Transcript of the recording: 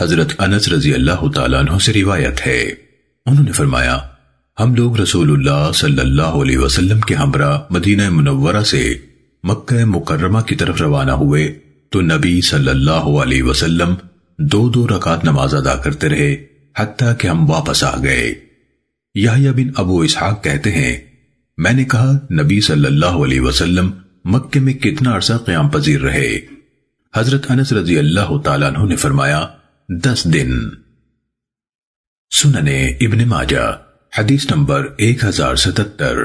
حضرت انس رضی اللہ تعالیٰ عنہ سے روایت ہے۔ انہوں نے فرمایا، ہم لوگ رسول اللہ صلی اللہ علیہ وسلم کے ہمراہ مدینہ منورہ سے مکہ مکرمہ کی طرف روانہ ہوئے تو نبی صلی اللہ علیہ وسلم دو دو رکعت نماز ادا کرتے رہے حتیٰ کہ ہم واپس آ گئے۔ یحییٰ بن ابو اسحاق کہتے ہیں، میں نے کہا، نبی صلی اللہ علیہ وسلم مکہ میں کتنا عرصہ قیام پذیر رہے۔ حضرت انس رضی اللہ تعالیٰ عنہ نے فرمایا دس دن۔ سننے ابن ماجہ حدیث نمبر ایک ہزار ستتر۔